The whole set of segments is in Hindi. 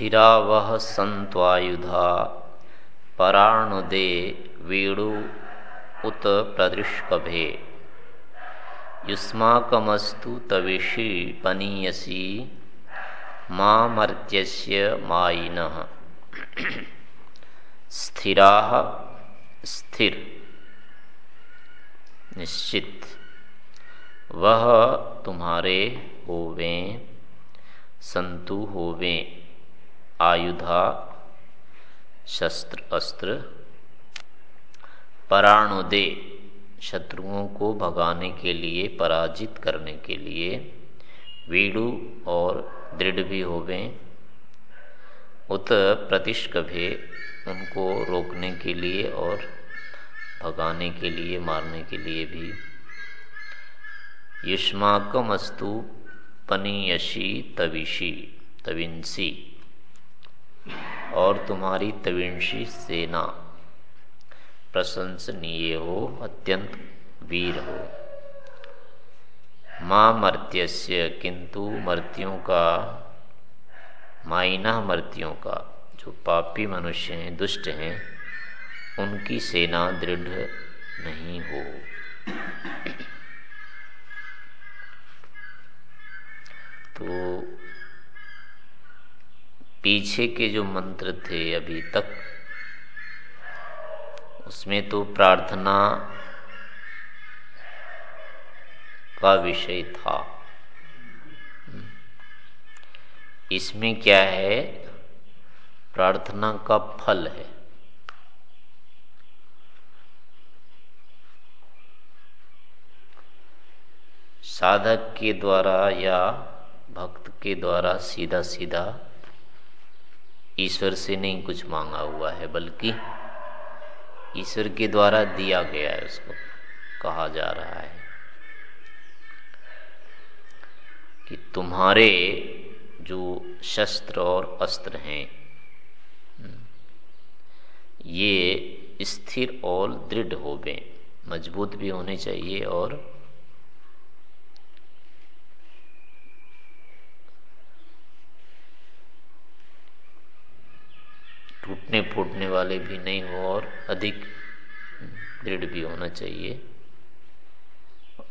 स्थिरा वह संत्वायुधा। पराणुदे वेणु उत प्रदृष्कभे। युष्माकमस्तु तविषि पनीयसी, मामर्त्यस्य मायिनः। स्थिरा स्थिर। निश्चित। वह तुम्हारे होवे संतु होवे। आयुधा, शस्त्र, अस्त्र, पराणुदे, शत्रुओं को भगाने के लिए, पराजित करने के लिए वीडु और दृढ़ भी होवे उत प्रतिष्कभे उनको रोकने के लिए और भगाने के लिए, मारने के लिए भी। युष्माकम अस्तु पनीयशी तविशी तविंसी। और तुम्हारी तविंशी सेना। प्रशंसनीय हो, अत्यंत वीर हो। माँ मर्त्यस्य, किंतु मर्तियों का, माइना मर्तियों का, जो पापी मनुष्य हैं, दुष्ट हैं, उनकी सेना दृढ़ नहीं हो। तो पीछे के जो मंत्र थे अभी तक, उसमें तो प्रार्थना का विषय था। इसमें क्या है? प्रार्थना का फल है। साधक के द्वारा या भक्त के द्वारा सीधा सीधा ईश्वर से नहीं कुछ मांगा हुआ है, बल्कि ईश्वर के द्वारा दिया गया है उसको, कहा जा रहा है कि तुम्हारे जो शस्त्र और अस्त्र हैं, ये स्थिर और दृढ़ हो गए मज़बूत भी होने चाहिए और टूटने फूटने वाले भी नहीं हो और अधिक दृढ़ भी होना चाहिए।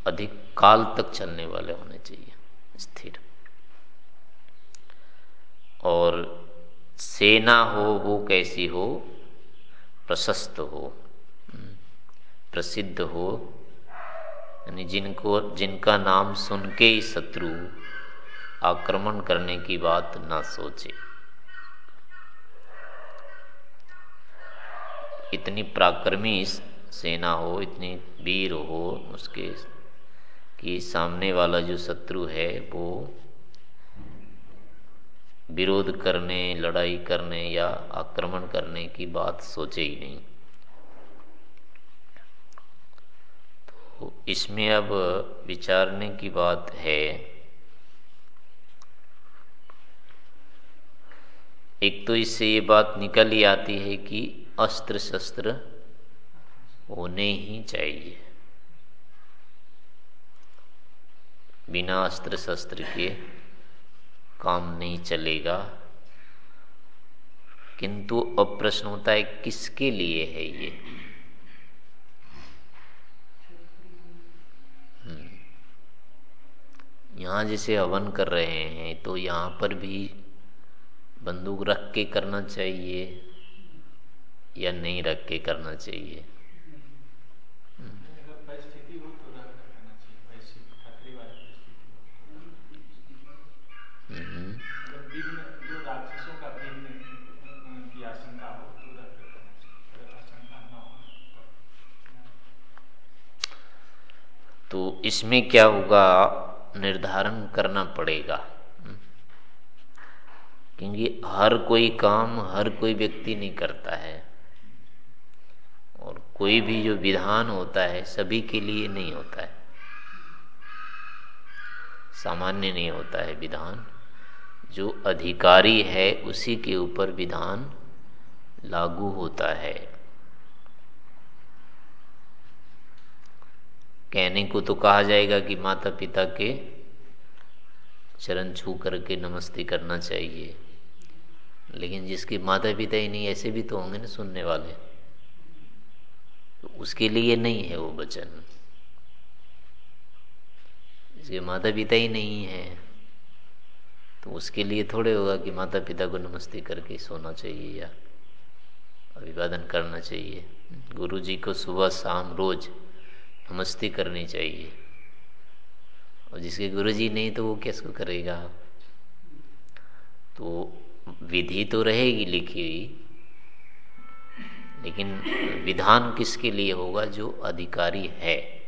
अधिक काल तक चलने वाले होने चाहिए, स्थिर। और सेना हो, वो कैसी हो? प्रशस्त हो, प्रसिद्ध हो। यानी जिनको, जिनका नाम सुन के ही शत्रु आक्रमण करने की बात ना सोचे। इतनी पराक्रमी सेना हो, इतनी वीर हो उसके कि सामने वाला जो शत्रु है, वो विरोध करने, लड़ाई करने या आक्रमण करने की बात सोचे ही नहीं। तो इसमें अब विचारने की बात है, एक तो इससे ये बात निकल ही आती है कि अस्त्र शस्त्र होने ही चाहिए। बिना अस्त्र शस्त्र के काम नहीं चलेगा। किंतु अब प्रश्न होता है, किसके लिए है ये? हम्म। यहाँ जैसे हवन कर रहे हैं तो यहाँ पर भी बंदूक रख के करना चाहिए। या नहीं रख के करना चाहिए। तो इसमें क्या होगा? निर्धारण करना पड़ेगा। क्योंकि हर कोई काम हर कोई व्यक्ति नहीं करता है। कोई भी जो विधान होता है, सभी के लिए नहीं होता है। सामान्य नहीं होता है विधान। जो अधिकारी है, उसी के ऊपर विधान लागू होता है। कहने को तो कहा जाएगा कि माता पिता के चरण छू करके नमस्ते करना चाहिए। लेकिन जिसके माता पिता ही नहीं, ऐसे भी तो होंगे ना सुनने वाले। तो उसके लिए नहीं है वो वचन। जिसके माता पिता ही नहीं है। तो उसके लिए थोड़े होगा कि माता पिता को नमस्ते करके सोना चाहिए या अभिवादन करना चाहिए। गुरु जी को सुबह शाम रोज नमस्ते करनी चाहिए। और जिसके गुरु जी नहीं तो वो कैसे करेगा? तो विधि तो रहेगी लिखी हुई। लेकिन विधान किसके लिए होगा जो अधिकारी है?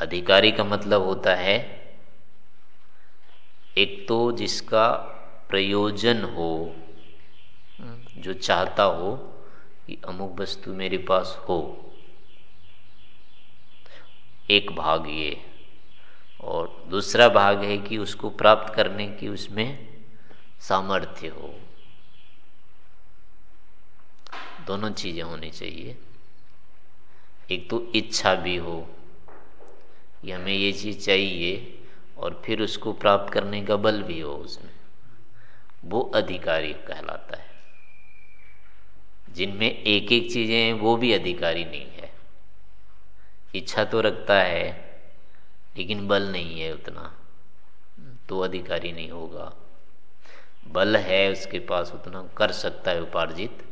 अधिकारी का मतलब होता है, एक तो जिसका प्रयोजन हो, जो चाहता हो कि अमुक वस्तु मेरे पास हो, एक भाग ये। और दूसरा भाग है कि उसको प्राप्त करने की उसमें सामर्थ्य हो। दोनों चीज़ें होनी चाहिए। एक तो इच्छा भी हो कि हमें ये चीज़ चाहिए और फिर उसको प्राप्त करने का बल भी हो उसमें। वो अधिकारी कहलाता है। जिनमें एक एक चीज़ें हैं, वो भी अधिकारी नहीं है। इच्छा तो रखता है, लेकिन बल नहीं है उतना। तो अधिकारी नहीं होगा। बल है उसके पास, उतना कर सकता है उपार्जित।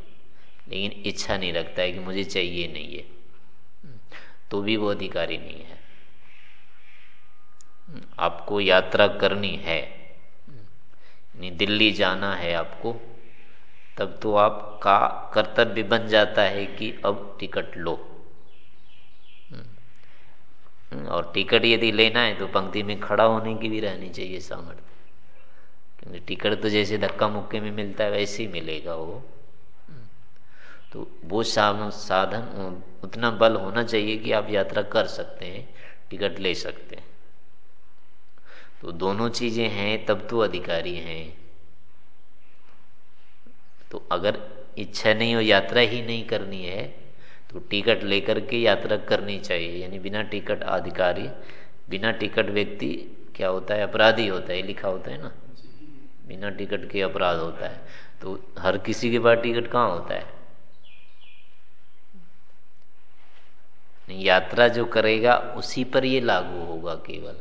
लेकिन इच्छा नहीं रखता है कि मुझे चाहिए नहीं है। तो भी वो अधिकारी नहीं है। आपको यात्रा करनी है नहीं दिल्ली जाना है आपको, तब तो आपका कर्तव्य बन जाता है कि अब टिकट लो। और टिकट यदि लेना है तो पंक्ति में खड़ा होने की भी रहनी चाहिए सामर्थ्य। क्योंकि टिकट तो जैसे धक्का मुक्के में मिलता है, वैसे ही मिलेगा वो। तो वो साधन उतना बल होना चाहिए कि आप यात्रा कर सकते हैं, टिकट ले सकते हैं। तो दोनों चीज़ें हैं, तब तो अधिकारी हैं। तो अगर इच्छा नहीं हो, यात्रा ही नहीं करनी है तो टिकट लेकर के यात्रा करनी चाहिए। यानी बिना टिकट अधिकारी, बिना टिकट व्यक्ति, क्या होता है, अपराधी होता है लिखा होता है ना? बिना टिकट के अपराध होता है। तो हर किसी के पास टिकट कहाँ होता है? यात्रा जो करेगा, उसी पर ये लागू होगा केवल।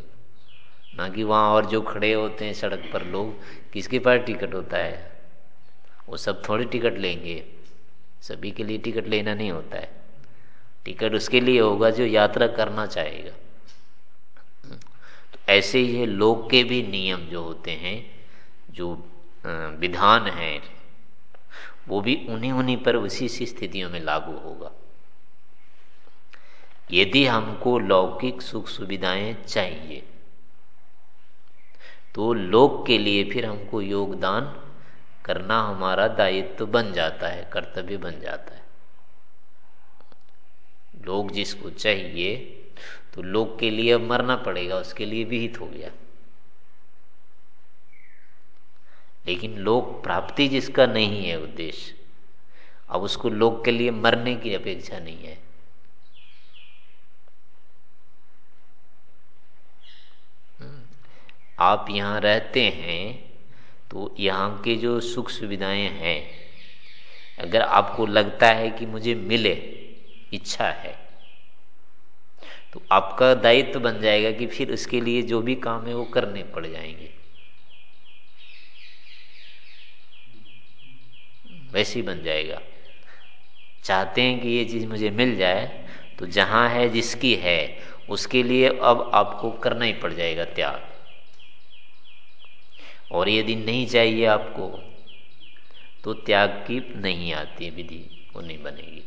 ना कि वहाँ और जो खड़े होते हैं सड़क पर लोग, किसके पास टिकट होता है? वो सब थोड़ी टिकट लेंगे। सभी के लिए टिकट लेना नहीं होता है। टिकट उसके लिए होगा जो यात्रा करना चाहेगा। तो ऐसे ही लोग के भी नियम जो होते हैं, जो विधान है, वो भी उन्हीं उन्हीं पर उसी सी स्थितियों में लागू होगा। यदि हमको लौकिक सुख सुविधाएँ चाहिए तो लोक के लिए फिर हमको योगदान करना हमारा दायित्व बन जाता है, कर्तव्य बन जाता है। लोग जिसको चाहिए तो लोग के लिए अब मरना पड़ेगा, उसके लिए विहित हो गया। लेकिन लोक प्राप्ति जिसका नहीं है उद्देश्य, अब उसको लोग के लिए मरने की अपेक्षा नहीं है। आप यहाँ रहते हैं तो यहाँ के जो सुख सुविधाएँ हैं, अगर आपको लगता है कि मुझे मिले, इच्छा है तो आपका दायित्व बन जाएगा कि फिर उसके लिए जो भी काम है वो करने पड़ जाएँगे। वैसे ही बन जाएगा। चाहते हैं कि ये चीज़ मुझे मिल जाए तो जहाँ है जिसकी है, उसके लिए अब आपको करना ही पड़ जाएगा त्याग। और यदि नहीं चाहिए आपको तो त्याग की नहीं आती विधि, वो नहीं बनेगी।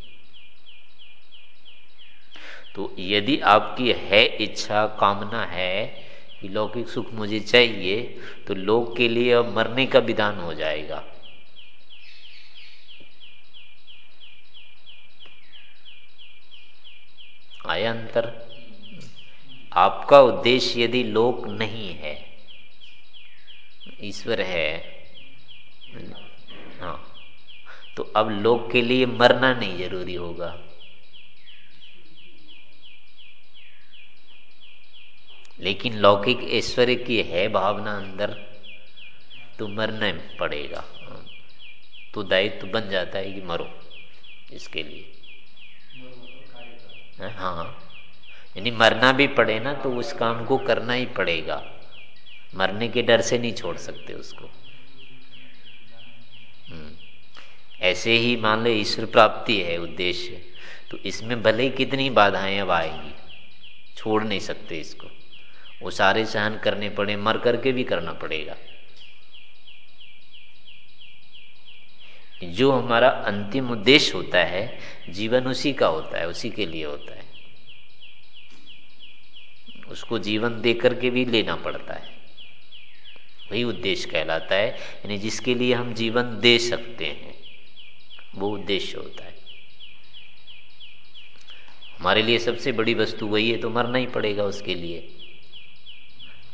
तो यदि आपकी है इच्छा, कामना है कि लौकिक सुख मुझे चाहिए तो लोग के लिए अब मरने का विधान हो जाएगा। आया अंतर? आपका उद्देश्य यदि लोक नहीं है ईश्वर है। हाँ। तो अब लोग के लिए मरना नहीं ज़रूरी होगा। लेकिन लौकिक ऐश्वर्य की है भावना अंदर तो मरना पड़ेगा। तो दायित्व बन जाता है कि मरो इसके लिए। हाँ। यानी मरना भी पड़े ना तो उस काम को करना ही पड़ेगा। मरने के डर से नहीं छोड़ सकते उसको। हम्म। ऐसे ही मान लो ईश्वर प्राप्ति है उद्देश्य तो इसमें भले ही कितनी बाधाएँ अब आएँगी, छोड़ नहीं सकते इसको। वो सारे सहन करने पड़े, मर करके भी करना पड़ेगा। जो हमारा अंतिम उद्देश्य होता है, जीवन उसी का होता है, उसी के लिए होता है। उसको जीवन दे करके भी लेना पड़ता है। वही उद्देश्य कहलाता है। यानी जिसके लिए हम जीवन दे सकते हैं, वो उद्देश्य होता है। हमारे लिए सबसे बड़ी वस्तु वही है तो मरना ही पड़ेगा उसके लिए।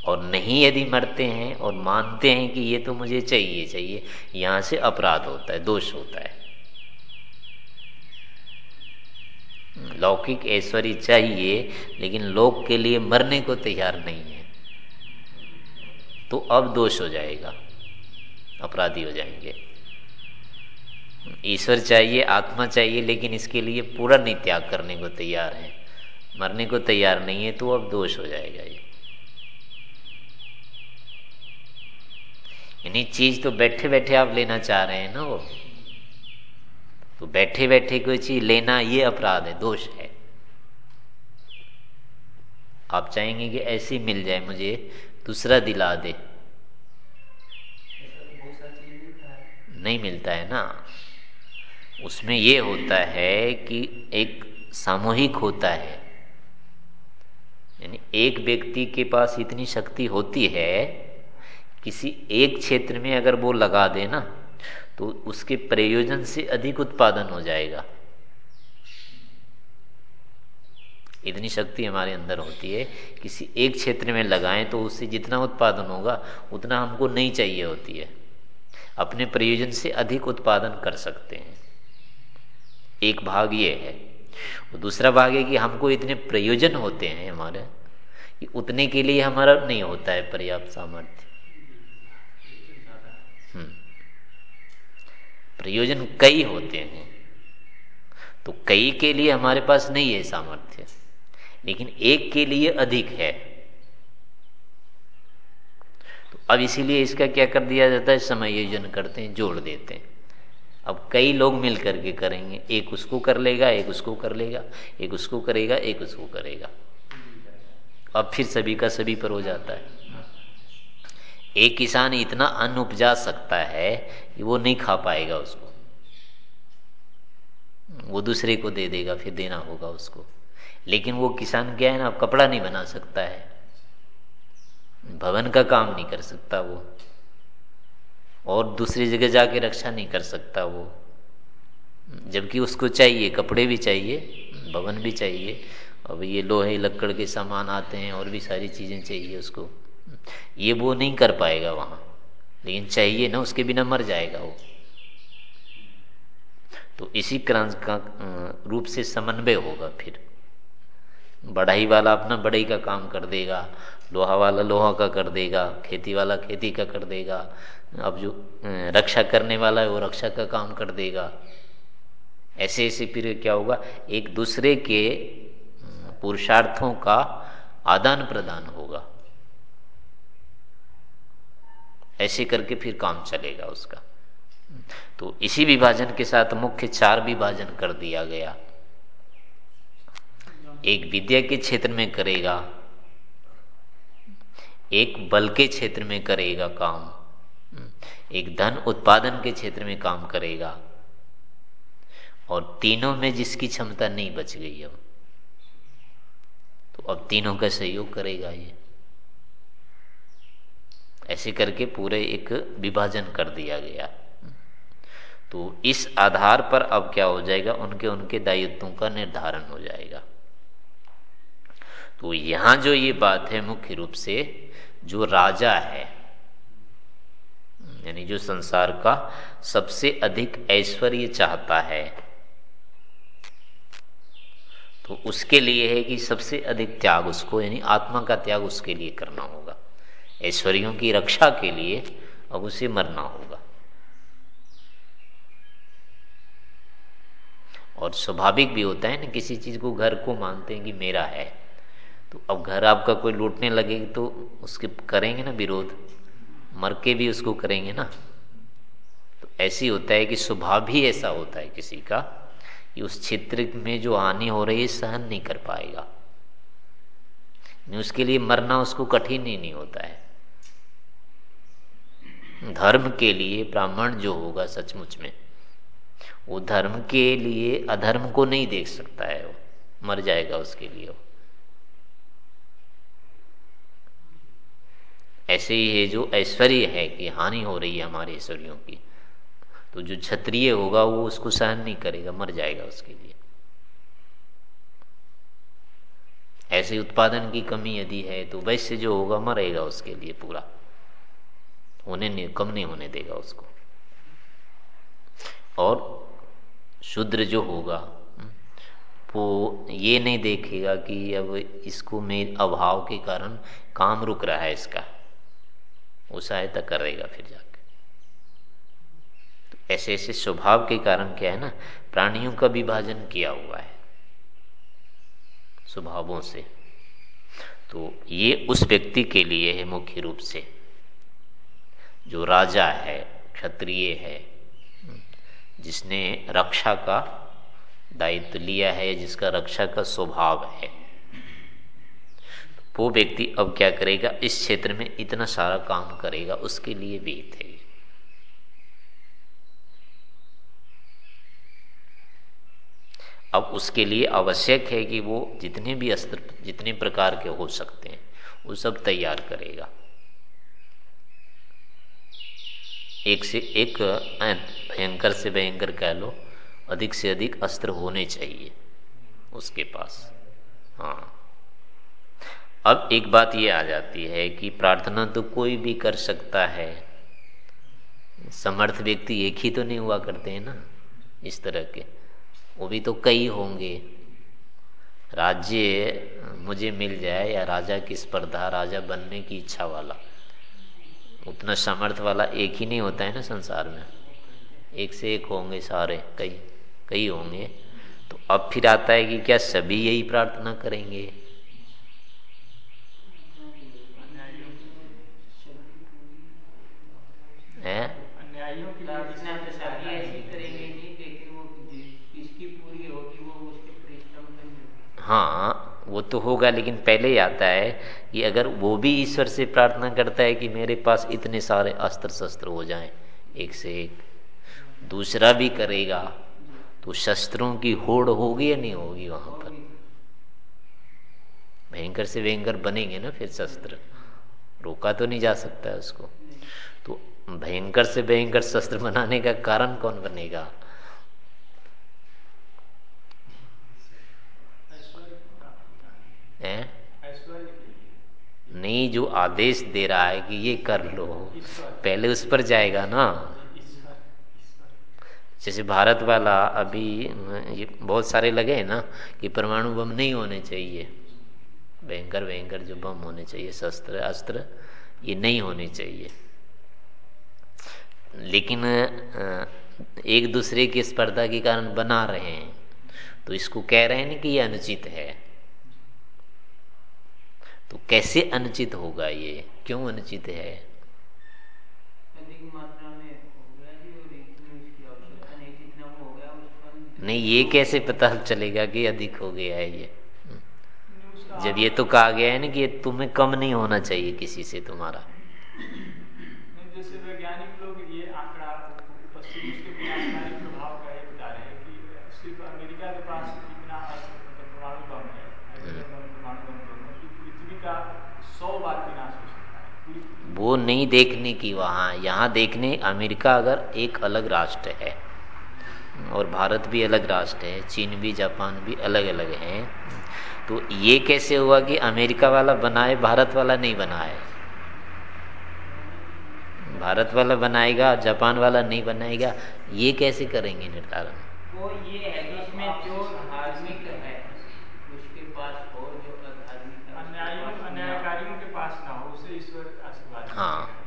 और नहीं यदि मरते हैं और मानते हैं कि ये तो मुझे चाहिए चाहिए, यहाँ से अपराध होता है, दोष होता है। लौकिक ऐश्वर्य चाहिए, लेकिन लोक के लिए मरने को तैयार नहीं है। तो अब दोष हो जाएगा, अपराधी हो जाएँगे। ईश्वर चाहिए, आत्मा चाहिए, लेकिन इसके लिए पूरा नहीं त्याग करने को तैयार है। मरने को तैयार नहीं है तो अब दोष हो जाएगा ये। यानी चीज़ तो बैठे बैठे आप लेना चाह रहे हैं ना वो? तो बैठे बैठे कोई चीज़ लेना ये अपराध है, दोष है। आप चाहेंगे कि ऐसी मिल जाए मुझे दूसरा दिला दे। नहीं मिलता है ना। उसमें ये होता है कि एक सामूहिक होता है। यानी एक व्यक्ति के पास इतनी शक्ति होती है किसी एक क्षेत्र में अगर वो लगा दे ना तो उसके प्रयोजन से अधिक उत्पादन हो जाएगा। इतनी शक्ति हमारे अंदर होती है, किसी एक क्षेत्र में लगाएँ तो उससे जितना उत्पादन होगा, उतना हमको नहीं चाहिए होती है। अपने प्रयोजन से अधिक उत्पादन कर सकते हैं। एक भाग ये है। और दूसरा भाग है कि हमको इतने प्रयोजन होते हैं हमारे, कि उतने के लिए हमारा नहीं होता है पर्याप्त सामर्थ्य। हम्म। प्रयोजन कई होते हैं तो कई के लिए हमारे पास नहीं है सामर्थ्य। लेकिन एक के लिए अधिक है। तो अब इसीलिए इसका क्या कर दिया जाता है? समायोजन करते हैं, जोड़ देते हैं। अब कई लोग मिल करके करेंगे। एक उसको कर लेगा, एक उसको कर लेगा, एक उसको करेगा, एक उसको करेगा। अब फिर सभी का सभी पर हो जाता है। एक किसान इतना अन्न उपजा सकता है कि वो नहीं खा पाएगा उसको। वो दूसरे को दे देगा, फिर देना होगा उसको। लेकिन वो किसान क्या है ना, कपड़ा नहीं बना सकता है। भवन का काम नहीं कर सकता वो। और दूसरी जगह जाके रक्षा नहीं कर सकता वो। जबकि उसको चाहिए, कपड़े भी चाहिए, भवन भी चाहिए। अब ये लोहे लकड़ के सामान आते हैं, और भी सारी चीज़ें चाहिए उसको। ये वो नहीं कर पाएगा वहाँ। लेकिन चाहिए ना, उसके बिना मर जाएगा वो। तो इसी क्रंस का रूप से समन्वय होगा फिर। बढ़ाई वाला अपना बढ़ाई का काम कर देगा, लोहा वाला लोहा का कर देगा, खेती वाला खेती का कर देगा, अब जो रक्षा करने वाला है वो रक्षा का काम कर देगा। ऐसे ऐसे फिर क्या होगा? एक दूसरे के पुरुषार्थों का आदान प्रदान होगा। ऐसे करके फिर काम चलेगा उसका। तो इसी विभाजन के साथ मुख्य चार विभाजन कर दिया गया। एक विद्या के क्षेत्र में करेगा, एक बल के क्षेत्र में करेगा काम, एक धन उत्पादन के क्षेत्र में काम करेगा। और तीनों में जिसकी क्षमता नहीं बच गई अब तो अब तीनों का सहयोग करेगा ये। ऐसे करके पूरे एक विभाजन कर दिया गया। तो इस आधार पर अब क्या हो जाएगा? उनके उनके दायित्वों का निर्धारण हो जाएगा। तो यहाँ जो ये बात है मुख्य रूप से, जो राजा है, यानी जो संसार का सबसे अधिक ऐश्वर्य चाहता है तो उसके लिए है कि सबसे अधिक त्याग उसको, यानी आत्मा का त्याग उसके लिए करना होगा। ऐश्वर्यों की रक्षा के लिए अब उसे मरना होगा। और स्वाभाविक भी होता है ना, किसी चीज़ को घर को मानते हैं कि मेरा है तो अब घर आपका कोई लूटने लगे तो उसके करेंगे ना विरोध। मर के भी उसको करेंगे ना। तो ऐसी होता है कि स्वभाव भी ऐसा होता है किसी का कि उस क्षेत्र में जो हानि हो रही है, सहन नहीं कर पाएगा। नहीं, उसके लिए मरना उसको कठिन ही नहीं होता है। धर्म के लिए ब्राह्मण जो होगा सचमुच में, वो धर्म के लिए अधर्म को नहीं देख सकता है वो। मर जाएगा उसके लिए वो। ऐसे ही है जो ऐश्वर्य है कि हानि हो रही है हमारे ऐश्वर्यों की। तो जो क्षत्रिय होगा वो उसको सहन नहीं करेगा, मर जाएगा उसके लिए। ऐसे उत्पादन की कमी यदि है तो वैश्य जो होगा मरेगा उसके लिए पूरा। होने नहीं, कम नहीं होने देगा उसको। और शुद्र जो होगा, वो ये नहीं देखेगा कि अब इसको मेरे अभाव के कारण काम रुक रहा है इसका। वो सहायता करेगा फिर जाके। तो ऐसे ऐसे स्वभाव के कारण क्या है ना, प्राणियों का विभाजन किया हुआ है, स्वभावों से। तो ये उस व्यक्ति के लिए है मुख्य रूप से, जो राजा है, क्षत्रिय है, जिसने रक्षा का दायित्व लिया है, जिसका रक्षा का स्वभाव है। वो व्यक्ति अब क्या करेगा? इस क्षेत्र में इतना सारा काम करेगा, उसके लिए भी थे अब उसके लिए आवश्यक है कि वो जितने भी अस्त्र, जितने प्रकार के हो सकते हैं, वो सब तैयार करेगा। एक से, एक भयंकर से भयंकर कह लो, अधिक से अधिक अस्त्र होने चाहिए उसके पास। हाँ। अब एक बात ये आ जाती है कि प्रार्थना तो कोई भी कर सकता है। समर्थ व्यक्ति एक ही तो नहीं हुआ करते हैं ना, इस तरह के। वो भी तो कई होंगे। राज्य मुझे मिल जाए या राजा की स्पर्धा, राजा बनने की इच्छा वाला, उतना समर्थ वाला एक ही नहीं होता है ना संसार में। एक से एक होंगे सारे, कई कई होंगे। तो अब फिर आता है कि क्या सभी यही प्रार्थना करेंगे? प्रार्थना तो सभी ऐसी करेंगे जी लेकिन वो किसकी पूरी होगी वो उसके परिश्रम पर हाँ वो तो होगा लेकिन पहले ही आता है कि अगर वो भी ईश्वर से प्रार्थना करता है कि मेरे पास इतने सारे अस्त्र शस्त्र हो जाएँ एक से एक दूसरा भी करेगा तो शस्त्रों की होड़ होगी या नहीं होगी वहाँ पर? भयंकर से भयंकर बनेंगे ना फिर शस्त्र। रोका तो नहीं जा सकता है उसको। तो भयंकर से भयंकर शस्त्र बनाने का कारण कौन बनेगा? नहीं, जो आदेश दे रहा है कि ये कर लो, पहले उस पर जाएगा ना? जैसे भारत वाला अभी, ये बहुत सारे लगे हैं ना, कि परमाणु बम नहीं होने चाहिए। भयंकर भयंकर जो बम होने चाहिए, शस्त्र, अस्त्र, ये नहीं होने चाहिए। लेकिन एक दूसरे की स्पर्धा के कारण बना रहे हैं। तो इसको कह रहे हैं ना कि ये अनुचित है। तो कैसे अनुचित होगा ये? क्यों अनुचित है? नहीं ये कैसे पता चलेगा कि अधिक हो गया है ये? जब ये तो कहा गया है ना कि तुम्हें कम नहीं होना चाहिए किसी से तुम्हारा जैसे वैज्ञानिक लोग ये आंकड़ा पश्चिमी उसके विनाशकारी प्रभाव का ये बता रहे हैं कि सिर्फ़ अमेरिका के पास इतना अस्त्र मतलब परमाणु बम है हाइड्रोजन बम परमाणु बम दोनों कि पृथ्वी का सौ बार विनाश हो सकता है पूरी वो नहीं देखने की वहाँ। यहाँ देखने अमेरिका अगर एक अलग राष्ट्र है और भारत भी अलग राष्ट्र है चीन भी जापान भी अलग अलग हैं तो ये कैसे हुआ कि अमेरिका वाला बनाए भारत वाला नहीं बनाए? भारत वाला बनाएगा जापान वाला नहीं बनाएगा ये कैसे करेंगे निर्धारण? वो ये है जिसमें जो धार्मिक है उसके पास हो जो अधार्मिक है अन्यायकारियों के पास ना हो। हाँ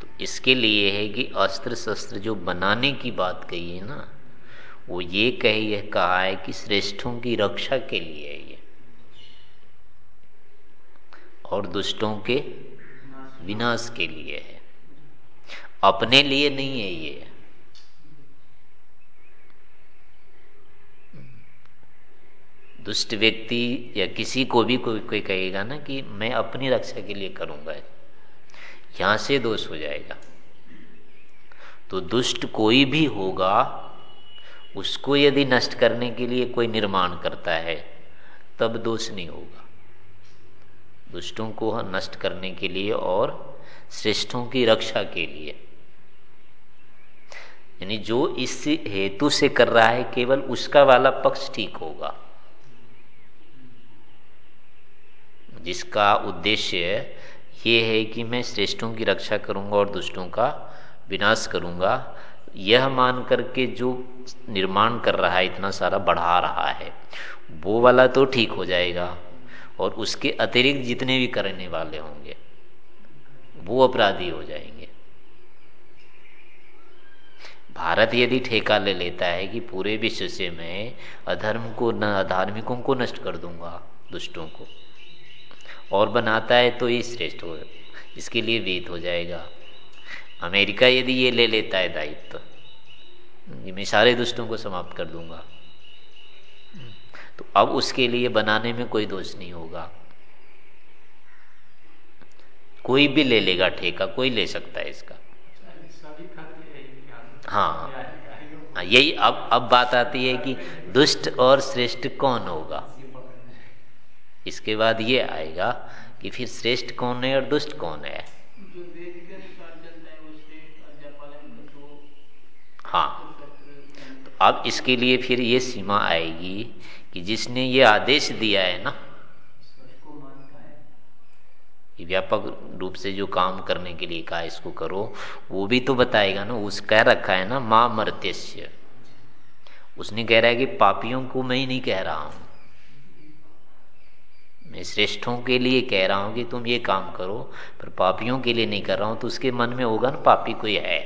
तो इसके लिए है कि अस्त्र शस्त्र जो बनाने की बात कही है ना, वो ये कही है, कहा है कि श्रेष्ठों की रक्षा के लिए है ये। और दुष्टों के विनाश के लिए है। अपने लिए नहीं है ये। दुष्ट व्यक्ति या किसी को भी कोई कोई कहेगा ना कि मैं अपनी रक्षा के लिए करूँगा। यहाँ से दोष हो जाएगा। तो दुष्ट कोई भी होगा, उसको यदि नष्ट करने के लिए कोई निर्माण करता है, तब दोष नहीं होगा। दुष्टों को नष्ट करने के लिए और श्रेष्ठों की रक्षा के लिए। यानी जो इस हेतु से कर रहा है, केवल उसका वाला पक्ष ठीक होगा। जिसका उद्देश्य ये है कि मैं श्रेष्ठों की रक्षा करूँगा और दुष्टों का विनाश करूँगा। यह मान करके जो निर्माण कर रहा है, इतना सारा बढ़ा रहा है। वो वाला तो ठीक हो जाएगा और उसके अतिरिक्त जितने भी करने वाले होंगे, वो अपराधी हो जाएँगे। भारत यदि ठेका ले लेता है कि पूरे विश्व से मैं अधर्म को न, अधार्मिकों को नष्ट कर दूँगा, दुष्टों को और बनाता है तो ये श्रेष्ठ हो, इसके लिए वेद हो जाएगा। अमेरिका यदि ये ले लेता है दायित्व तो मैं सारे दुष्टों को समाप्त कर दूँगा। तो अब उसके लिए बनाने में कोई दोष नहीं होगा। कोई भी ले लेगा ठेका, कोई ले सकता है इसका। हाँ। हाँ यही अब अब बात आती है कि दुष्ट और श्रेष्ठ कौन होगा? इसके बाद ये आएगा कि फिर श्रेष्ठ कौन है और दुष्ट कौन है? है तो हाँ। तो अब इसके लिए फिर ये सीमा आएगी कि जिसने ये आदेश दिया है ना है। व्यापक रूप से जो काम करने के लिए कहा इसको करो वो भी तो बताएगा ना उस कह रखा है ना माँ मर्त्यस्य उसने कह रहा है कि पापियों को मैं ही नहीं कह रहा हूँ। मैं श्रेष्ठों के लिए कह रहा हूँ कि तुम ये काम करो पर पापियों के लिए नहीं कर रहा हूँ तो उसके मन में होगा ना पापी कोई है।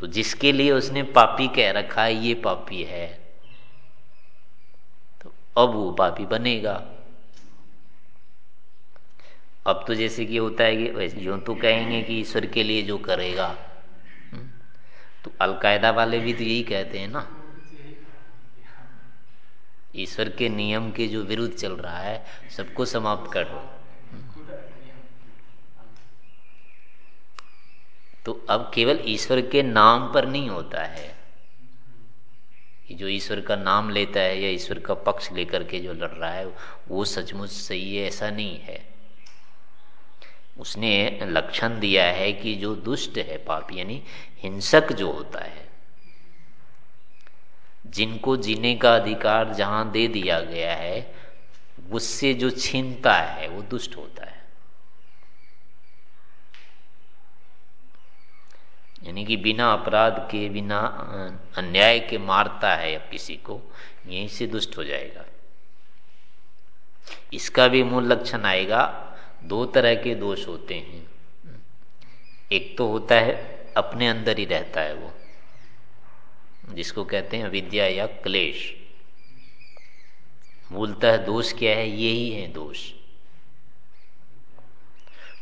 तो जिसके लिए उसने पापी कह रखा है ये पापी है। तो अब वो पापी बनेगा। अब तो जैसे कि होता है कि यूँ तो कहेंगे कि ईश्वर के लिए जो करेगा। हम्म, तो अलकायदा वाले भी तो यही कहते हैं ना। ईश्वर के नियम के जो विरुद्ध चल रहा है, सबको समाप्त कर दो। तो अब केवल ईश्वर के नाम पर नहीं होता है जो ईश्वर का नाम लेता है या ईश्वर का पक्ष लेकर के जो लड़ रहा है, वो सचमुच सही है, ऐसा नहीं है। उसने लक्षण दिया है कि जो दुष्ट है पाप, यानी हिंसक जो होता है जिनको जीने का अधिकार जहाँ दे दिया गया है, उससे जो छीनता है, वो दुष्ट होता है। यानी कि बिना अपराध के, बिना अन्याय के मारता है अब किसी को, यहीं से दुष्ट हो जाएगा। इसका भी मूल लक्षण आएगा, दो तरह के दोष होते हैं। एक तो होता है, अपने अंदर ही रहता है वो। जिसको कहते हैं अविद्या या क्लेश। मूलतः दोष क्या है? यही है दोष।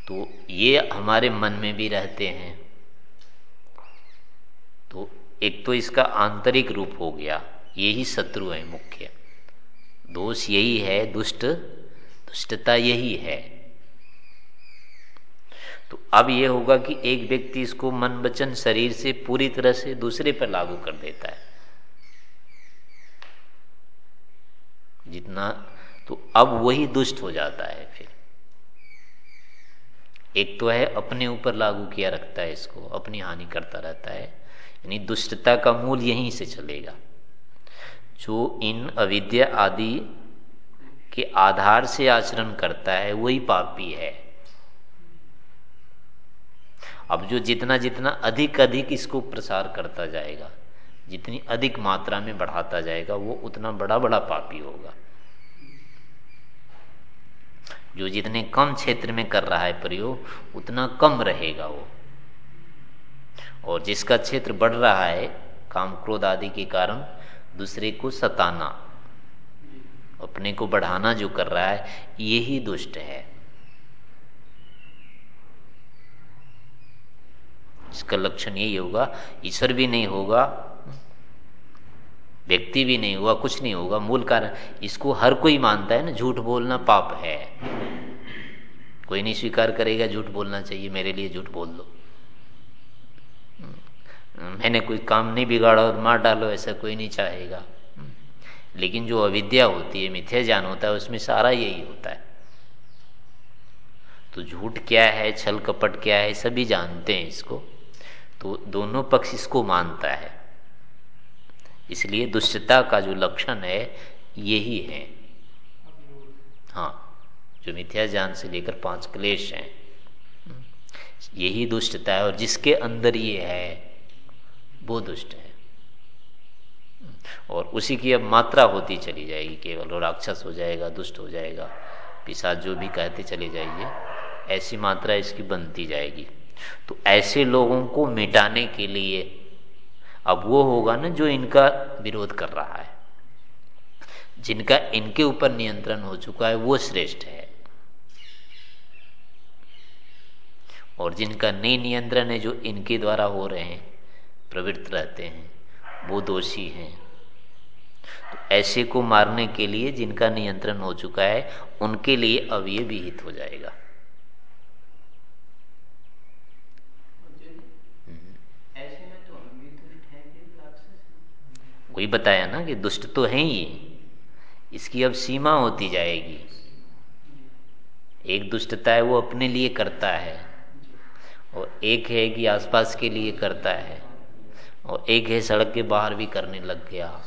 तो ये हमारे मन में भी रहते हैं। तो एक तो इसका आंतरिक रूप हो गया। यही शत्रु है मुख्य। दोष यही है, दुष्ट, दुष्टता यही है। तो अब यह होगा कि एक व्यक्ति इसको मन वचन शरीर से पूरी तरह से दूसरे पर लागू कर देता है। जितना तो अब वही दुष्ट हो जाता है फिर। एक तो है, अपने ऊपर लागू किया रखता है इसको, अपनी हानि करता रहता है। यानी दुष्टता का मूल यहीं से चलेगा। जो इन अविद्या आदि के आधार से आचरण करता है, वही पापी है। अब जो जितना जितना अधिक अधिक इसको प्रसार करता जाएगा, जितनी अधिक मात्रा में बढ़ाता जाएगा, वो उतना बड़ा बड़ा पापी होगा। जो जितने कम क्षेत्र में कर रहा है प्रयोग, उतना कम रहेगा वो। और जिसका क्षेत्र बढ़ रहा है, काम क्रोध आदि के कारण, दूसरे को सताना, अपने को बढ़ाना जो कर रहा है यही दुष्ट है। इसका लक्षण यही होगा, ईश्वर भी नहीं होगा, व्यक्ति भी नहीं हुआ कुछ नहीं होगा, मूल कारण, इसको हर कोई मानता है ना, झूठ बोलना पाप है। कोई नहीं स्वीकार करेगा, झूठ बोलना चाहिए, मेरे लिए झूठ बोल दो। मैंने कोई काम नहीं बिगाड़ा और मार डालो, ऐसा कोई नहीं चाहेगा। लेकिन जो अविद्या होती है, मिथ्या ज्ञान होता है, उसमें सारा यही होता है। तो झूठ क्या है, छल कपट क्या है, सभी जानते हैं इसको। तो दोनों पक्ष इसको मानता है। इसलिए दुष्टता का जो लक्षण है, यही है। हाँ जो मिथ्या ज्ञान से लेकर पाँच क्लेश हैं। यही दुष्टता है और जिसके अंदर ये है, वो दुष्ट है। और उसी की अब मात्रा होती चली जाएगी, केवल और राक्षस हो जाएगा, दुष्ट हो जाएगा। पिसाच जो भी कहते चले जाइए, ऐसी मात्रा इसकी बनती जाएगी। तो ऐसे लोगों को मिटाने के लिए अब वो होगा ना जो इनका विरोध कर रहा है। जिनका इनके ऊपर नियंत्रण हो चुका है, वो श्रेष्ठ है। और जिनका नहीं नियंत्रण है, जो इनके द्वारा हो रहे हैं, प्रवृत्त रहते हैं, वो दोषी हैं। तो ऐसे को मारने के लिए जिनका नियंत्रण हो चुका है, उनके लिए अब ये विहित हो जाएगा। वही बताया ना कि दुष्ट तो है ही। इसकी अब सीमा होती जाएगी। एक दुष्टता है, वो अपने लिए करता है। और एक है कि आसपास के लिए करता है। और एक है सड़क के बाहर भी करने लग गया।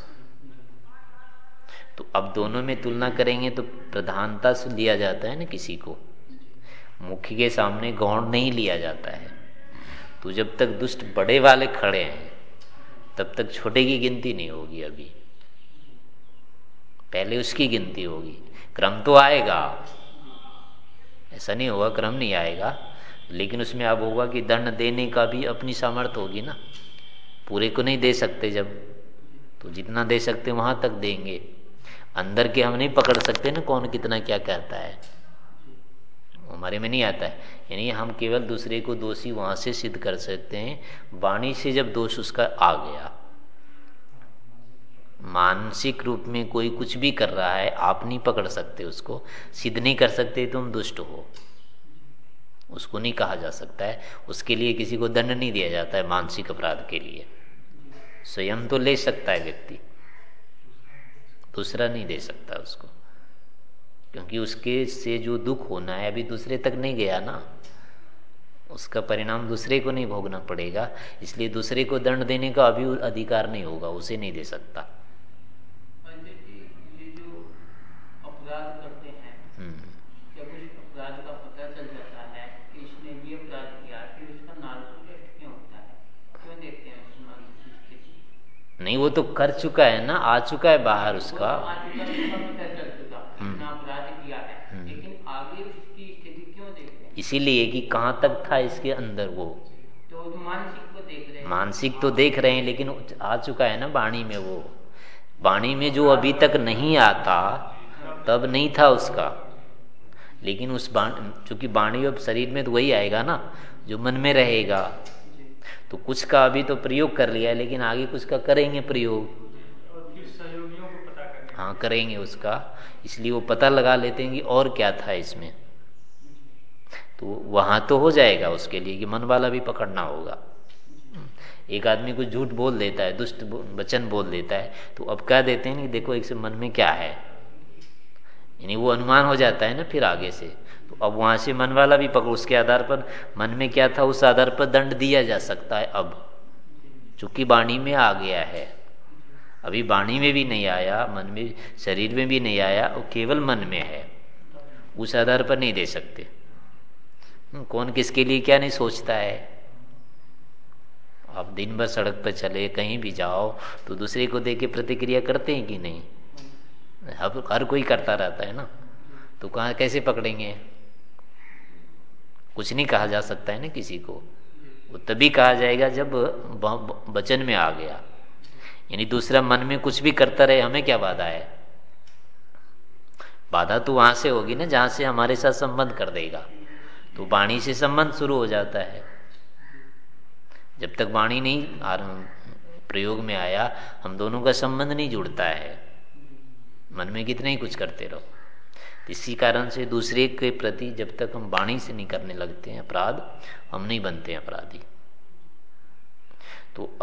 तो अब दोनों में तुलना करेंगे तो प्रधानता से लिया जाता है ना किसी को। मुख्य के सामने गौण नहीं लिया जाता है। तो जब तक दुष्ट बड़े वाले खड़े हैं तब तक छोटे की गिनती नहीं होगी अभी। पहले उसकी गिनती होगी। क्रम तो आएगा। ऐसा नहीं होगा, क्रम नहीं आएगा। लेकिन उसमें अब होगा कि दंड देने का भी अपनी सामर्थ्य होगी ना। पूरे को नहीं दे सकते जब। तो जितना दे सकते वहाँ तक देंगे। अंदर के हम नहीं पकड़ सकते ना कौन कितना क्या कहता है। हमारे में नहीं आता है। यानी हम केवल दूसरे को दोषी वहाँ से सिद्ध कर सकते हैं। वाणी से जब दोष उसका आ गया, मानसिक रूप में कोई कुछ भी कर रहा है, आप नहीं पकड़ सकते उसको। सिद्ध नहीं कर सकते, तुम दुष्ट हो। उसको नहीं कहा जा सकता है। उसके लिए किसी को दंड नहीं दिया जाता है मानसिक अपराध के लिए। स्वयं तो ले सकता है व्यक्ति। दूसरा नहीं दे सकता उसको। क्योंकि उसके से जो दुख होना है अभी दूसरे तक नहीं गया ना उसका परिणाम दूसरे को नहीं भोगना पड़ेगा इसलिए दूसरे को दंड देने का अभी अधिकार नहीं होगा उसे नहीं दे सकता। हैं हम्म। स्थिति? नहीं वो तो कर चुका है ना आ चुका है बाहर उसका आ चुका उसका पता चल चुका हम्म। अपराध किया है हम्म। लेकिन आगे उसकी स्थिति क्यों देख रहे इसीलिए कि कहाँ तक था इसके अंदर वो। तो मानसिक को देख रहे हैं। मानसिक तो देख रहे हैं लेकिन आ चुका है ना वाणी में वो। वाणी में जो अभी तक नहीं आता तब नहीं था उसका। लेकिन उस चूँकि वाणी अब शरीर में तो वही आएगा ना जो मन में रहेगा। तो कुछ का अभी तो प्रयोग कर लिया लेकिन आगे कुछ का करेंगे प्रयोग। हाँ करेंगे उसका। इसलिए वो पता लगा लेते हैं कि और क्या था इसमें। तो वहाँ तो हो जाएगा उसके लिए कि मन वाला भी पकड़ना होगा। एक आदमी कुछ झूठ बोल देता है, दुष्ट वचन बोल देता है तो अब कह देते हैं कि देखो एक से मन में क्या है। यानी वो अनुमान हो जाता है ना फिर आगे से। तो अब वहाँ से मन वाला भी पकड़, उसके आधार पर मन में क्या था, उस आधार पर दंड दिया जा सकता है अब। चूँकि वाणी में आ गया है। अभी वाणी में भी नहीं आया, मन में, शरीर में भी नहीं आया, वो केवल मन में है। उस आधार पर नहीं दे सकते। कौन किसके लिए क्या नहीं सोचता है? आप दिन भर सड़क पर चले, कहीं भी जाओ तो दूसरे को देख के प्रतिक्रिया करते हैं कि नहीं? अब हर कोई करता रहता है ना। तो कहाँ, कैसे पकड़ेंगे? कुछ नहीं कहा जा सकता है ना किसी को। वो तभी कहा जाएगा जब वचन में आ गया। यानी दूसरा मन में कुछ भी करता रहे, हमें क्या बाधा है? बाधा तो वहाँ से होगी ना, जहाँ से हमारे साथ संबंध कर देगा। तो वाणी से संबंध शुरू हो जाता है। जब तक वाणी नहीं प्रयोग में आया, हम दोनों का संबंध नहीं जुड़ता है। मन में कितने ही कुछ करते रहो। इसी कारण से दूसरे के प्रति जब तक हम वाणी से नहीं करने लगते हैं अपराध, हम नहीं बनते हैं अपराधी। तो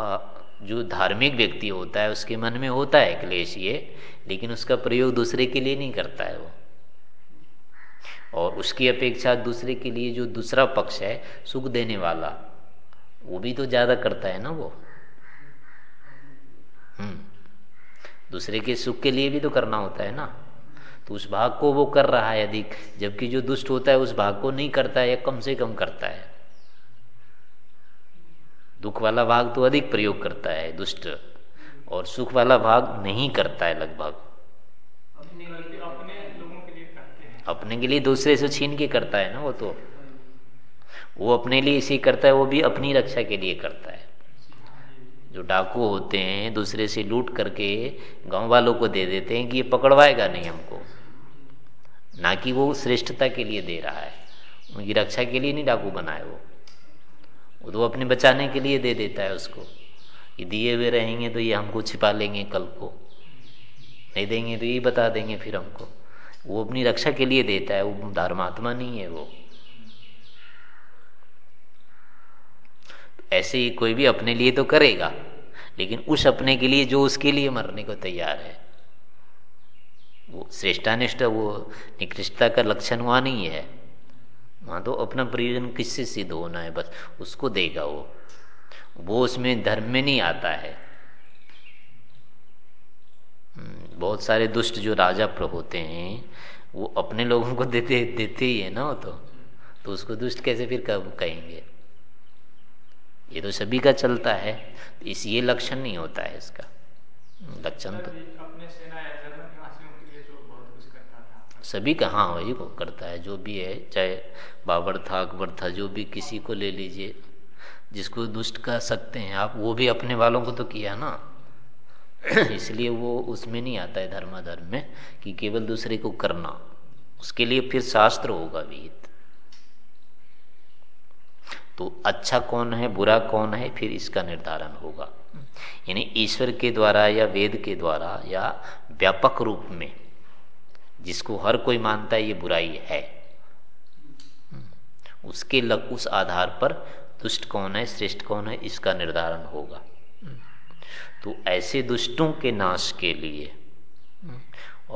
जो धार्मिक व्यक्ति होता है, उसके मन में होता है क्लेश ये, लेकिन उसका प्रयोग दूसरे के लिए नहीं करता है वो। और उसकी अपेक्षा दूसरे के लिए जो दूसरा पक्ष है, सुख देने वाला, वो भी तो ज़्यादा करता है ना वो? हम्म। दूसरे के सुख के लिए भी तो करना होता है ना? तो उस भाग को वो कर रहा है अधिक, जबकि जो दुष्ट होता है, उस भाग को नहीं करता है, या कम से कम करता है। दुख वाला भाग तो अधिक प्रयोग करता है, दुष्ट। और सुख वाला भाग नहीं करता है लगभग। अपने के लिए दूसरे से छीन के करता है ना वो तो। वो अपने लिए इसी करता है, वो भी अपनी रक्षा के लिए करता है। जो डाकू होते हैं, दूसरे से लूट करके गाँव वालों को दे देते हैं कि ये पकड़वाएगा नहीं हमको। ना कि वो श्रेष्ठता के लिए दे रहा है। उनकी रक्षा के लिए नहीं डाकू बनाए वो। वो तो अपने बचाने के लिए दे देता है उसको। ये दिए हुए रहेंगे तो ये हमको छिपा लेंगे कल को। नहीं देंगे तो ये बता देंगे फिर हमको। वो अपनी रक्षा के लिए देता है, वो धर्मात्मा नहीं है वो। ऐसे ही कोई भी अपने लिए तो करेगा, लेकिन उस अपने के लिए जो उसके लिए मरने को तैयार है। वो श्रेष्ठानिष्ठ, वो निकृष्टता का लक्षण वहाँ नहीं है। वहाँ तो अपना प्रयोजन किससे सिद्ध होना है? बस उसको देगा वो। वो उसमें धर्म में नहीं आता है। बहुत सारे दुष्ट जो राजा प्र होते हैं वो अपने लोगों को देते देते ही है ना वो तो। तो उसको दुष्ट कैसे फिर कब कहेंगे? ये तो सभी का चलता है इस ये लक्षण नहीं होता है इसका। लक्षण तो सभी का हाँ वही को करता है जो भी है चाहे बाबर था अकबर था जो भी किसी को ले लीजिए जिसको दुष्ट कह सकते हैं आप वो भी अपने वालों को तो किया ना। इसलिए वो उसमें नहीं आता है धर्माधर्म में कि केवल दूसरे को करना। उसके लिए फिर शास्त्र होगा विहित तो अच्छा कौन है, बुरा कौन है, फिर इसका निर्धारण होगा। यानी ईश्वर के द्वारा या वेद के द्वारा या व्यापक रूप में जिसको हर कोई मानता है, ये बुराई है। उसके लग, उस आधार पर दुष्ट कौन है, श्रेष्ठ कौन है, इसका निर्धारण होगा। तो ऐसे दुष्टों के नाश के लिए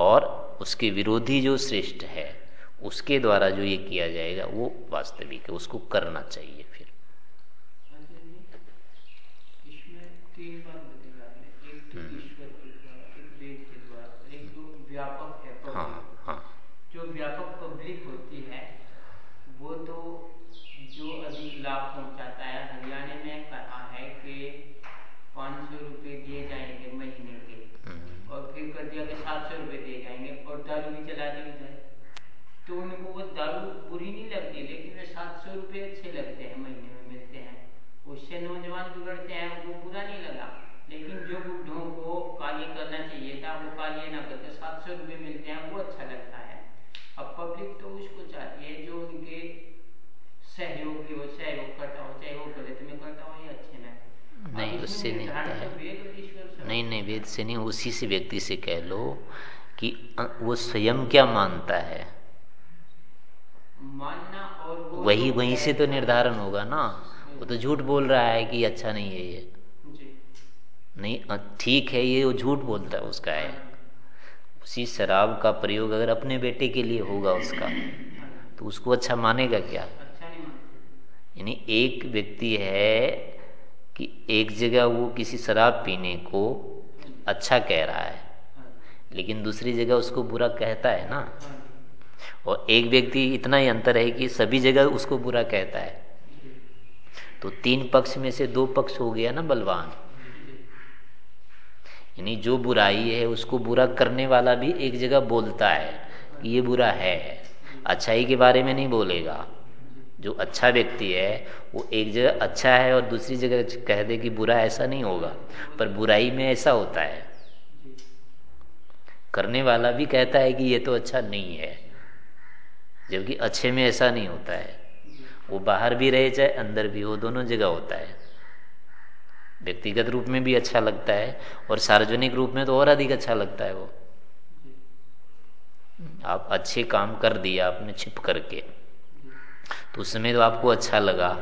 और उसके विरोधी जो श्रेष्ठ है उसके द्वारा जो ये किया जाएगा वो वास्तविक है उसको करना चाहिए फिर। इसमें तीन बात एक तो ईश्वर के द्वारा एक वेद के द्वारा एक जो व्यापक हाँ। जो व्यापक पब्लिक होती है वो तो जो अधिक लाभ पहुंचाता है हरियाणा में कहा है कि पाँच सौ रुपये दिए जाएँगे महीने के हम्म। और फिर कर दिया कि सात सौ रुपये दिए जाएँगे और दारू भी चला दी उधर तो उनको वो दारू बुरी नहीं लगती लेकिन वे सात सौ रुपये अच्छे लगते हैं महीने में मिलते हैं। उससे नौजवान बिगड़ते हैं वो बुरा नहीं लगा। लेकिन जो बुढ़ों को कार्य करना चाहिए था वो कार्य ना करके सात सौ रुपये मिलते हैं वो अच्छा लगता है। अब पब्लिक तो उसको चाहती है जो उनके सहयोगी हो सहयोग करता हो चाहे वो गलत में करता हो या अच्छे में। नहीं उससे नहीं होता है। तो नहीं नहीं वेद से नहीं उसी से व्यक्ति से कह लो कि वो स्वयं क्या मानता है? वही वहीं से तो निर्धारण होगा ना। वो तो झूठ बोल रहा है कि अच्छा नहीं है ये। नहीं ठीक है ये वो झूठ बोलता है उसका है। हाँ उसी शराब का प्रयोग अगर अपने बेटे के लिए होगा उसका तो उसको अच्छा मानेगा क्या? यानी एक व्यक्ति है कि एक जगह वो किसी शराब पीने को अच्छा कह रहा है लेकिन दूसरी जगह उसको बुरा कहता है ना। और एक व्यक्ति इतना ही अंतर है कि सभी जगह उसको बुरा कहता है। तो तीन पक्ष में से दो पक्ष हो गया ना बलवान। यानी जो बुराई है, उसको बुरा करने वाला भी एक जगह बोलता है कि ये बुरा है। अच्छाई के बारे में नहीं बोलेगा। जो अच्छा व्यक्ति है, वो एक जगह अच्छा है और दूसरी जगह कह दे कि बुरा ऐसा नहीं होगा। पर बुराई में ऐसा होता है। करने वाला भी कहता है कि ये तो अच्छा नहीं है। जबकि अच्छे में ऐसा नहीं होता है। वो बाहर भी रहे चाहे अंदर भी हो, दोनों जगह होता है। व्यक्तिगत रूप में भी अच्छा लगता है और सार्वजनिक रूप में तो और अधिक अच्छा लगता है वो। आप अच्छे काम कर दिया, आपने छिप करके तो उस समय तो आपको अच्छा लगा।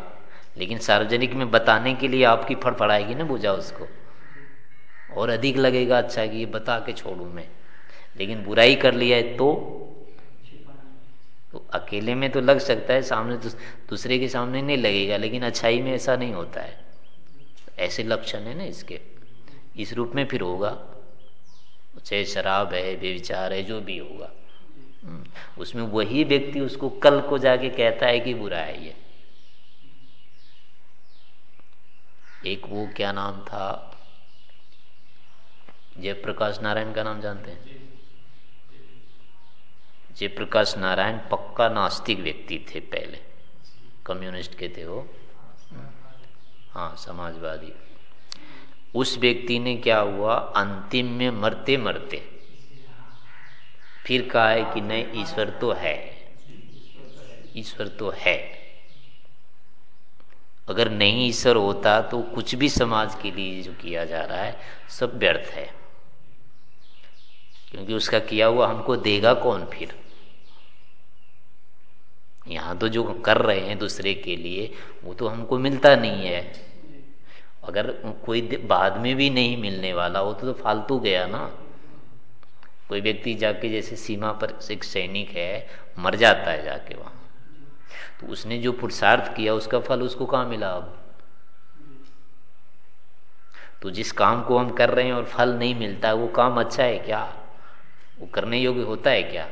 लेकिन सार्वजनिक में बताने के लिए आपकी फड़फड़ाएगी ना बुझा उसको। और अधिक लगेगा अच्छा कि ये बता के छोड़ू मैं। लेकिन बुराई कर लिया है तो तो अकेले में तो लग सकता है सामने दूसरे के सामने नहीं लगेगा लेकिन अच्छाई में ऐसा नहीं होता है। ऐसे लक्षण है ना इसके। इस रूप में फिर होगा। चाहे शराब है बेविचार है जो भी होगा। हम्म, उसमें वही व्यक्ति उसको कल को जाके कहता है कि बुरा है ये। एक वो क्या नाम था? जयप्रकाश नारायण का नाम जानते हैं? जयप्रकाश नारायण पक्का नास्तिक व्यक्ति थे पहले। कम्युनिस्ट के थे वो। हाँ समाजवादी। उस व्यक्ति ने क्या हुआ? अंतिम में मरते मरते। फिर कहा है कि नहीं, ईश्वर तो है। ईश्वर तो है। अगर नहीं ईश्वर होता तो कुछ भी समाज के लिए जो किया जा रहा है, सब व्यर्थ है। क्योंकि उसका किया हुआ हमको देगा कौन फिर? यहाँ तो जो कर रहे हैं दूसरे के लिए वो तो हमको मिलता नहीं है। अगर कोई बाद में भी नहीं मिलने वाला वो तो, तो फालतू गया ना। कोई व्यक्ति जाके जैसे सीमा पर एक सैनिक है मर जाता है जाके वहाँ। तो उसने जो पुरुषार्थ किया उसका फल उसको कहाँ मिला अब? तो जिस काम को हम कर रहे हैं और फल नहीं मिलता वो काम अच्छा है क्या? वो करने योग्य होता है क्या?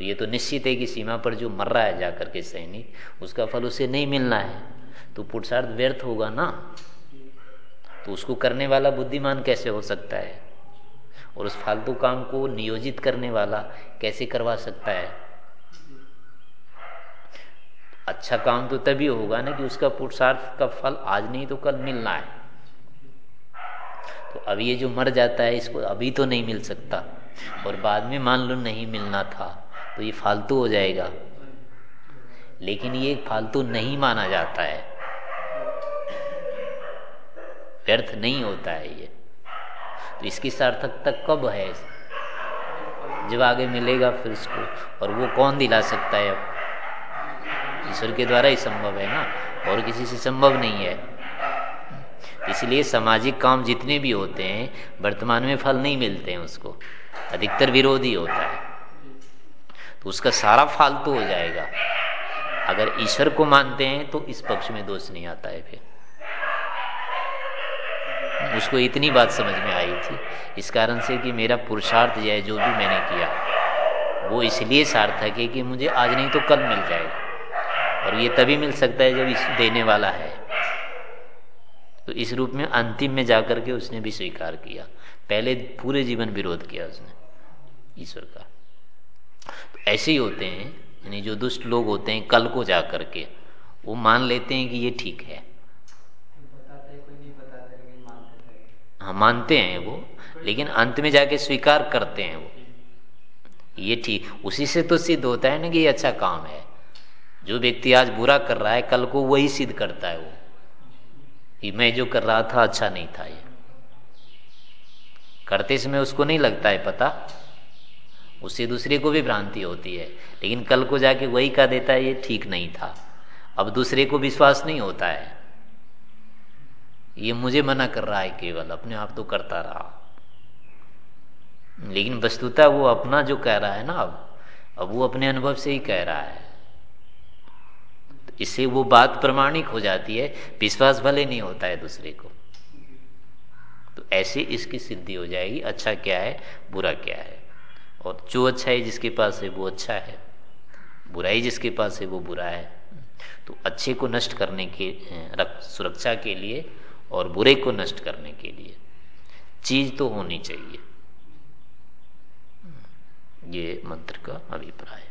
तो ये तो निश्चित है कि सीमा पर जो मर रहा है जाकर के सैनिक, उसका फल उसे नहीं मिलना है। तो पुरुषार्थ व्यर्थ होगा ना? तो उसको करने वाला बुद्धिमान कैसे हो सकता है? और उस फालतू काम को नियोजित करने वाला कैसे करवा सकता है? अच्छा काम तो तभी होगा ना कि उसका पुरुषार्थ का फल आज नहीं तो कल मिलना है। तो अब ये जो मर जाता है, इसको अभी तो नहीं मिल सकता। और बाद में मान लो नहीं मिलना था। तो ये फालतू हो जाएगा। लेकिन ये फालतू नहीं माना जाता है। व्यर्थ नहीं होता है ये। तो इसकी सार्थकता कब है? जब आगे मिलेगा फिर उसको और वो कौन दिला सकता है अब? ईश्वर के द्वारा ही संभव है ना? और किसी से संभव नहीं है। इसलिए सामाजिक काम जितने भी होते हैं, वर्तमान में फल नहीं मिलते हैं उसको। अधिकतर विरोधी होता है। तो उसका सारा फालतू हो जाएगा। अगर ईश्वर को मानते हैं तो इस पक्ष में दोष नहीं आता है फिर। उसको इतनी बात समझ में आई थी। इस कारण से कि मेरा पुरुषार्थ जो है जो भी मैंने किया, वो इसलिए सार्थक है कि मुझे आज नहीं तो कल मिल जाएगा। और ये तभी मिल सकता है जब इस देने वाला है। तो इस रूप में अंतिम में जाकर के उसने भी स्वीकार किया। पहले पूरे जीवन विरोध किया उसने, ईश्वर का। ऐसे ही होते हैं, यानी जो दुष्ट लोग होते हैं कल को जा करके वो मान लेते हैं कि ये ठीक है। हाँ मानते हैं वो, लेकिन अंत में जाके स्वीकार करते हैं वो। ये ठीक, उसी से तो सिद्ध होता है ना कि ये अच्छा काम है। जो व्यक्ति आज बुरा कर रहा है, कल को वही सिद्ध करता है वो। कि मैं जो कर रहा था अच्छा नहीं था ये। करते समय उसको नहीं लगता है पता। उससे दूसरे को भी भ्रांति होती है। लेकिन कल को जाके वही कह देता है, ये ठीक नहीं था। अब दूसरे को विश्वास नहीं होता है। ये मुझे मना कर रहा है केवल, अपने आप तो करता रहा। लेकिन वस्तुता वो अपना जो कह रहा है ना अब अब वो अपने अनुभव से ही कह रहा है। तो इससे वो बात प्रमाणिक हो जाती है, विश्वास भले नहीं होता है दूसरे को। तो ऐसे इसकी सिद्धि हो जाएगी अच्छा क्या है, बुरा क्या है। और जो अच्छा है जिसके पास है, वो अच्छा है। बुराई जिसके पास है, वो बुरा है। तो अच्छे को नष्ट करने के सुरक्षा के लिए और बुरे को नष्ट करने के लिए। चीज़ तो होनी चाहिए। ये मंत्र का अभिप्राय